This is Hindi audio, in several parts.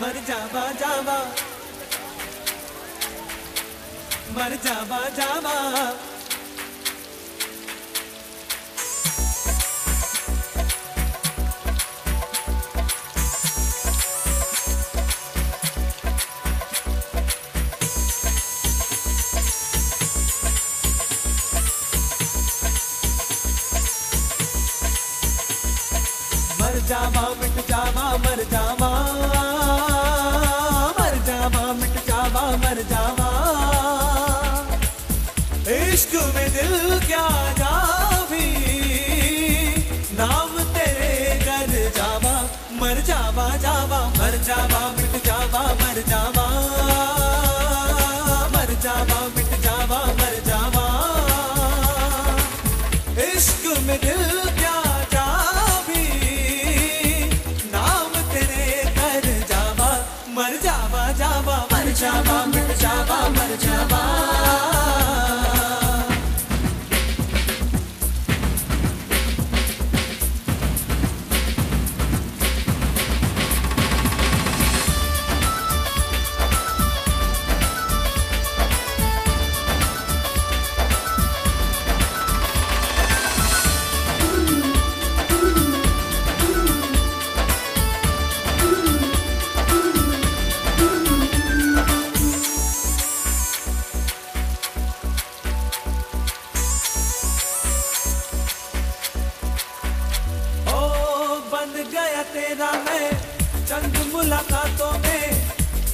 मर जावा जावा। मर जावा जावा। जावा मिट जावा मर जावा। जावा जावा, मर जावा, मिट जावा, मर जावा। मर जावा, मिट जावा, मर जावा। इश्क में दिल जा भी नाम तेरे कर जावा। मर जावा जावा, मर जावा, मिट जावा, मर जावा। तेरा मैं, चंद मुलाकातों में,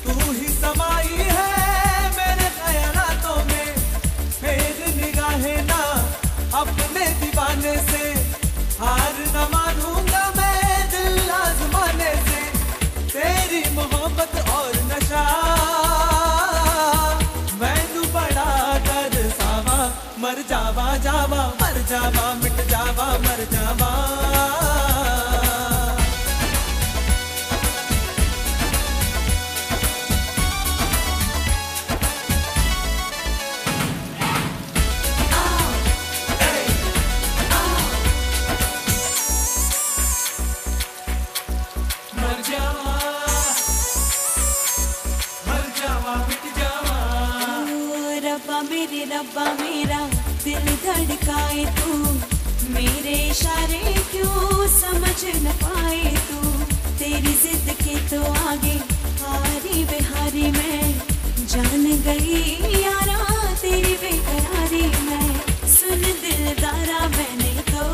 तू ही समाई है मेरे ख्यालातों में। फेर निगाहें ना अपने दीवाने से, हार न मानूँगा मैं दिल आजमाने से। तेरी मोहब्बत और नशा मैनू बड़ा कर सावा मर जावा जावा, मर जावा, मिट जावा, मर जावा। रब्बा मेरे रब्बा मेरा, दिल धड़काए तू। मेरे इशारे क्यों समझ न पाए तू? तेरी जिद के तो आगे हारी बिहारी मैं। जान गई यारा तेरी बेकरारी मैं। सुन दिलदारा मैंने तो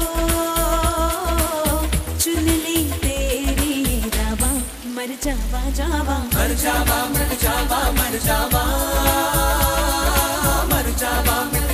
चुन ली तेरी दवा मर जावा जावा। मर जावा मर जावा मर जावा। मिट